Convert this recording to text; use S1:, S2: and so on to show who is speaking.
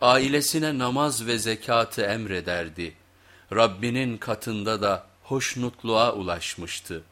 S1: Ailesine namaz ve zekatı emrederdi. Rabbinin katında da hoşnutluğa ulaşmıştı.